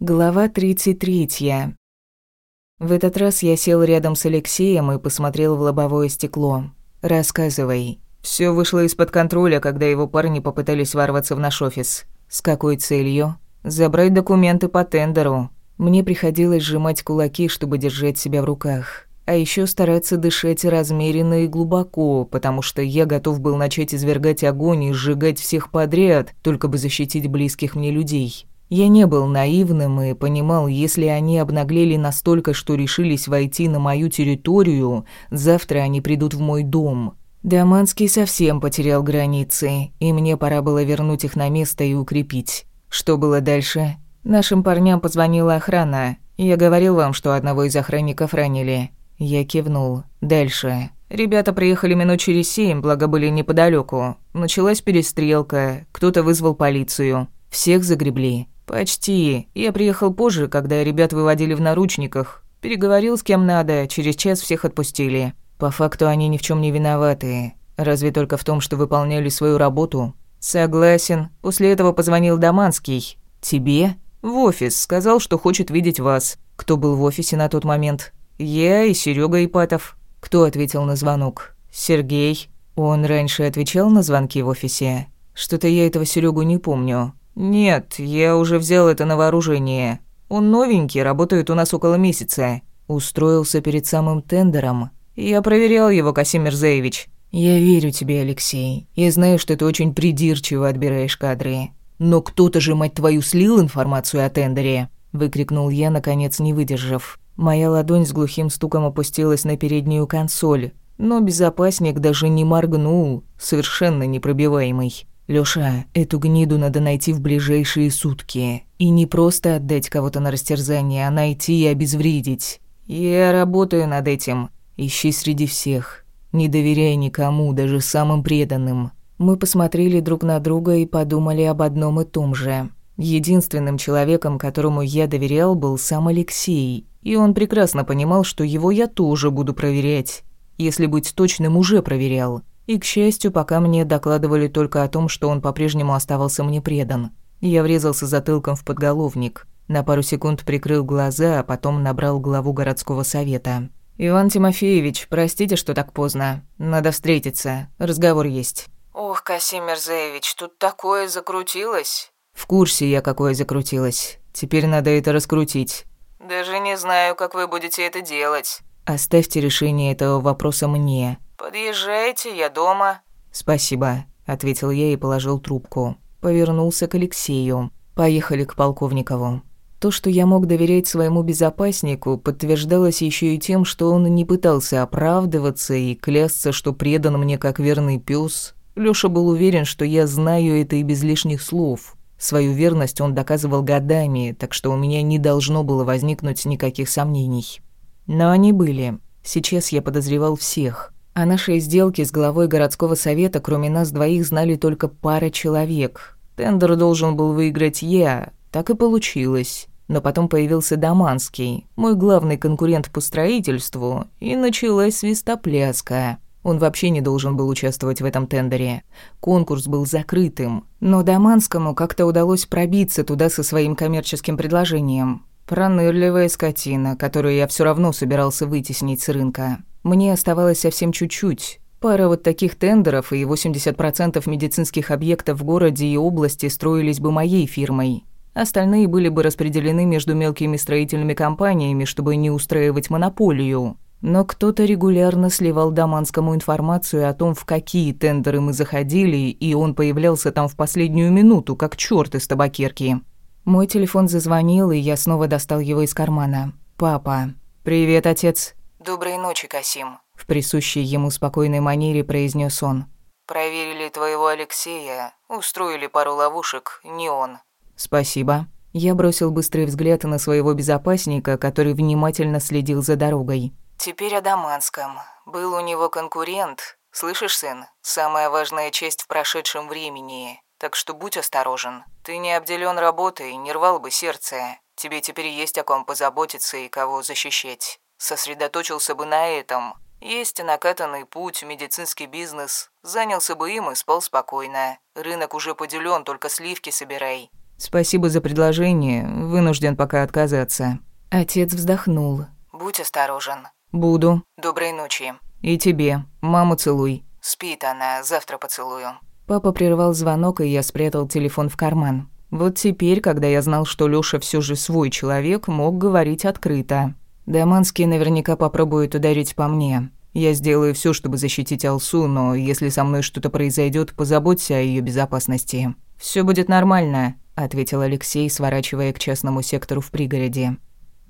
Глава 33. В этот раз я сел рядом с Алексеем и посмотрел в лобовое стекло. «Рассказывай». Все вышло из-под контроля, когда его парни попытались ворваться в наш офис. С какой целью? Забрать документы по тендеру. Мне приходилось сжимать кулаки, чтобы держать себя в руках. А еще стараться дышать размеренно и глубоко, потому что я готов был начать извергать огонь и сжигать всех подряд, только бы защитить близких мне людей. Я не был наивным и понимал, если они обнаглели настолько, что решились войти на мою территорию, завтра они придут в мой дом. Даманский совсем потерял границы, и мне пора было вернуть их на место и укрепить. Что было дальше? Нашим парням позвонила охрана. Я говорил вам, что одного из охранников ранили. Я кивнул. Дальше. Ребята приехали минут через семь, благо были неподалеку. Началась перестрелка, кто-то вызвал полицию. Всех загребли. «Почти. Я приехал позже, когда ребят выводили в наручниках. Переговорил с кем надо, через час всех отпустили. По факту они ни в чем не виноваты. Разве только в том, что выполняли свою работу. Согласен. После этого позвонил Даманский. Тебе? В офис. Сказал, что хочет видеть вас. Кто был в офисе на тот момент? Я и Серега Ипатов. Кто ответил на звонок? Сергей. Он раньше отвечал на звонки в офисе. Что-то я этого Серегу не помню. «Нет, я уже взял это на вооружение. Он новенький, работает у нас около месяца. Устроился перед самым тендером. Я проверял его, Касим Мирзаевич». «Я верю тебе, Алексей. Я знаю, что ты очень придирчиво отбираешь кадры. Но кто-то же, мать твою, слил информацию о тендере!» Выкрикнул я, наконец не выдержав. Моя ладонь с глухим стуком опустилась на переднюю консоль. Но безопасник даже не моргнул, совершенно непробиваемый. Лёша, эту гниду надо найти в ближайшие сутки. И не просто отдать кого-то на растерзание, а найти и обезвредить. Я работаю над этим. Ищи среди всех. Не доверяй никому, даже самым преданным. Мы посмотрели друг на друга и подумали об одном и том же. Единственным человеком, которому я доверял, был сам Алексей. И он прекрасно понимал, что его я тоже буду проверять. Если быть точным, уже проверял. И, к счастью, пока мне докладывали только о том, что он по-прежнему оставался мне предан. Я врезался затылком в подголовник. На пару секунд прикрыл глаза, а потом набрал главу городского совета. «Иван Тимофеевич, простите, что так поздно. Надо встретиться. Разговор есть». «Ох, Касим Мерзеевич, тут такое закрутилось». «В курсе я, какое закрутилось. Теперь надо это раскрутить». «Даже не знаю, как вы будете это делать». «Оставьте решение этого вопроса мне. «Подъезжайте, я дома». «Спасибо», — ответил я и положил трубку. Повернулся к Алексею. «Поехали к Полковникову». То, что я мог доверять своему безопаснику, подтверждалось еще и тем, что он не пытался оправдываться и клясться, что предан мне как верный пес. Лёша был уверен, что я знаю это и без лишних слов. Свою верность он доказывал годами, так что у меня не должно было возникнуть никаких сомнений. Но они были. Сейчас я подозревал всех. О нашей сделке с главой городского совета кроме нас двоих знали только пара человек. Тендер должен был выиграть я, так и получилось. Но потом появился Даманский, мой главный конкурент по строительству, и началась свистопляска. Он вообще не должен был участвовать в этом тендере. Конкурс был закрытым, но Даманскому как-то удалось пробиться туда со своим коммерческим предложением. Пронырливая скотина, которую я все равно собирался вытеснить с рынка. Мне оставалось совсем чуть-чуть. Пара вот таких тендеров, и 80% медицинских объектов в городе и области строились бы моей фирмой. Остальные были бы распределены между мелкими строительными компаниями, чтобы не устраивать монополию. Но кто-то регулярно сливал Даманскому информацию о том, в какие тендеры мы заходили, и он появлялся там в последнюю минуту, как чёрт из табакерки. Мой телефон зазвонил, и я снова достал его из кармана. «Папа». «Привет, отец». «Доброй ночи, Касим», — в присущей ему спокойной манере произнес он. «Проверили твоего Алексея, устроили пару ловушек, не он». «Спасибо». Я бросил быстрый взгляд на своего безопасника, который внимательно следил за дорогой. «Теперь о Даманском. Был у него конкурент. Слышишь, сын? Самая важная часть в прошедшем времени. Так что будь осторожен. Ты не обделен работой, не рвал бы сердце. Тебе теперь есть о ком позаботиться и кого защищать сосредоточился бы на этом. Есть накатанный путь, медицинский бизнес. Занялся бы им и спал спокойно. Рынок уже поделен, только сливки собирай. «Спасибо за предложение, вынужден пока отказаться». Отец вздохнул. «Будь осторожен». «Буду». «Доброй ночи». «И тебе. Маму целуй». «Спит она, завтра поцелую». Папа прервал звонок, и я спрятал телефон в карман. Вот теперь, когда я знал, что Лёша всё же свой человек, мог говорить открыто. Даманский наверняка попробует ударить по мне. Я сделаю всё, чтобы защитить Алсу, но если со мной что-то произойдёт, позаботься о её безопасности. Всё будет нормально ответил Алексей, сворачивая к частному сектору в пригороде.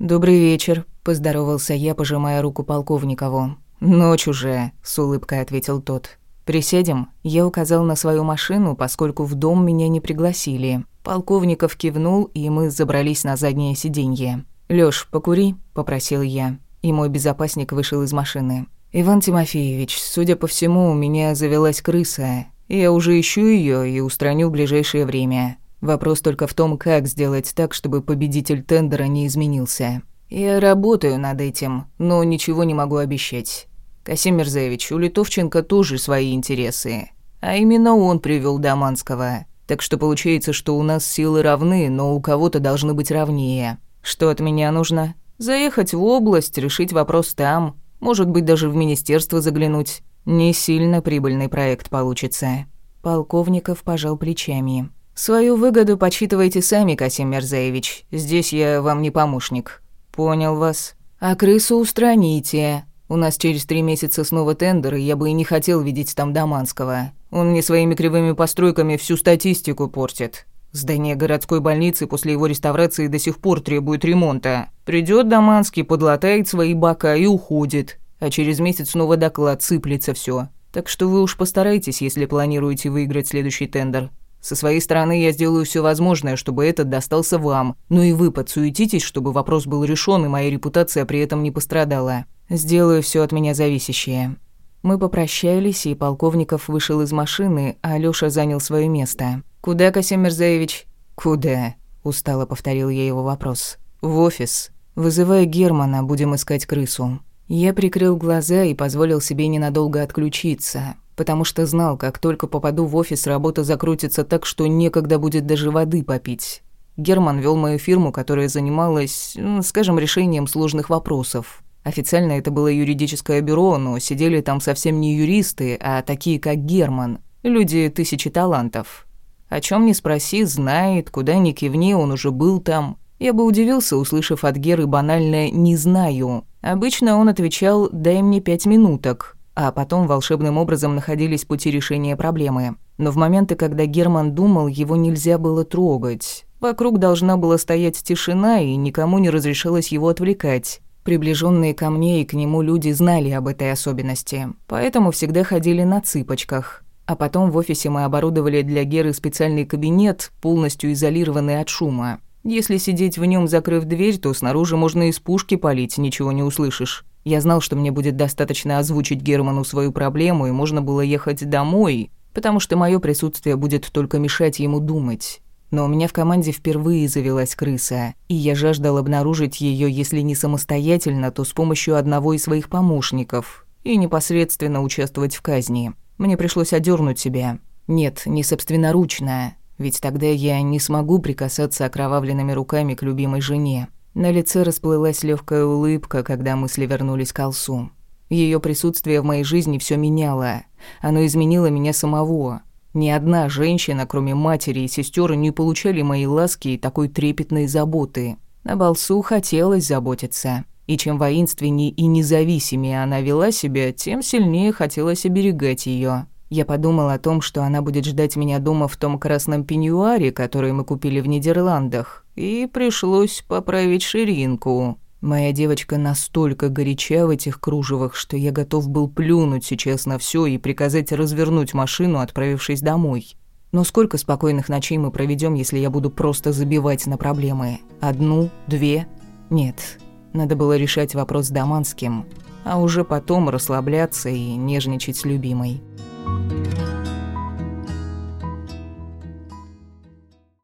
«Добрый вечер», – поздоровался я, пожимая руку полковникову. «Ночь уже», – с улыбкой ответил тот. «Присядем?» Я указал на свою машину, поскольку в дом меня не пригласили. Полковников кивнул, и мы забрались на заднее сиденье. «Лёш, покури», – попросил я. И мой безопасник вышел из машины. «Иван Тимофеевич, судя по всему, у меня завелась крыса. Я уже ищу её и устраню в ближайшее время. Вопрос только в том, как сделать так, чтобы победитель тендера не изменился. Я работаю над этим, но ничего не могу обещать. Касим Мирзаевич, у Литовченко тоже свои интересы. А именно он привел Даманского. Так что получается, что у нас силы равны, но у кого-то должны быть равнее. Что от меня нужно? Заехать в область, решить вопрос там. Может быть, даже в министерство заглянуть. Не сильно прибыльный проект получится. Полковников пожал плечами. Свою выгоду подсчитывайте сами, Касим Мерзаевич. Здесь я вам не помощник. Понял вас. А крысу устраните. У нас через три месяца снова тендер, и я бы и не хотел видеть там Даманского. Он мне своими кривыми постройками всю статистику портит. Здание городской больницы после его реставрации до сих пор требует ремонта. Придет Даманский, подлатает свои бока и уходит. А через месяц снова доклад, сыплется все. Так что вы уж постарайтесь, если планируете выиграть следующий тендер. Со своей стороны я сделаю все возможное, чтобы этот достался вам. Ну и вы подсуетитесь, чтобы вопрос был решен и моя репутация при этом не пострадала. Сделаю все от меня зависящее». Мы попрощались, и Полковников вышел из машины, а Алёша занял свое место. «Куда, Касим Мирзаевич?» «Куда?» – устало повторил я его вопрос. «В офис. Вызывая Германа, будем искать крысу». Я прикрыл глаза и позволил себе ненадолго отключиться потому что знал, как только попаду в офис, работа закрутится так, что некогда будет даже воды попить. Герман вел мою фирму, которая занималась, скажем, решением сложных вопросов. Официально это было юридическое бюро, но сидели там совсем не юристы, а такие, как Герман, люди тысячи талантов. О чем ни спроси, знает, куда ни кивни, он уже был там. Я бы удивился, услышав от Геры банальное «не знаю». Обычно он отвечал «дай мне пять минуток», а потом волшебным образом находились пути решения проблемы. Но в моменты, когда Герман думал, его нельзя было трогать. Вокруг должна была стоять тишина, и никому не разрешалось его отвлекать. Приближенные ко мне и к нему люди знали об этой особенности, поэтому всегда ходили на цыпочках. А потом в офисе мы оборудовали для Геры специальный кабинет, полностью изолированный от шума. Если сидеть в нем, закрыв дверь, то снаружи можно из пушки палить, ничего не услышишь. Я знал, что мне будет достаточно озвучить Герману свою проблему, и можно было ехать домой, потому что мое присутствие будет только мешать ему думать. Но у меня в команде впервые завелась крыса, и я жаждал обнаружить ее, если не самостоятельно, то с помощью одного из своих помощников, и непосредственно участвовать в казни. Мне пришлось одернуть себя. Нет, не собственноручно, ведь тогда я не смогу прикасаться окровавленными руками к любимой жене. На лице расплылась легкая улыбка, когда мысли вернулись к Алсу. Ее присутствие в моей жизни все меняло. Оно изменило меня самого. Ни одна женщина, кроме матери и сестер, не получали моей ласки и такой трепетной заботы. На Балсу хотелось заботиться. И чем воинственнее и независимее она вела себя, тем сильнее хотелось оберегать ее. Я подумал о том, что она будет ждать меня дома в том красном пеньюаре, который мы купили в Нидерландах, и пришлось поправить ширинку. Моя девочка настолько горяча в этих кружевах, что я готов был плюнуть сейчас на все и приказать развернуть машину, отправившись домой. Но сколько спокойных ночей мы проведем, если я буду просто забивать на проблемы? Одну? Две? Нет. Надо было решать вопрос с Даманским, а уже потом расслабляться и нежничать с любимой.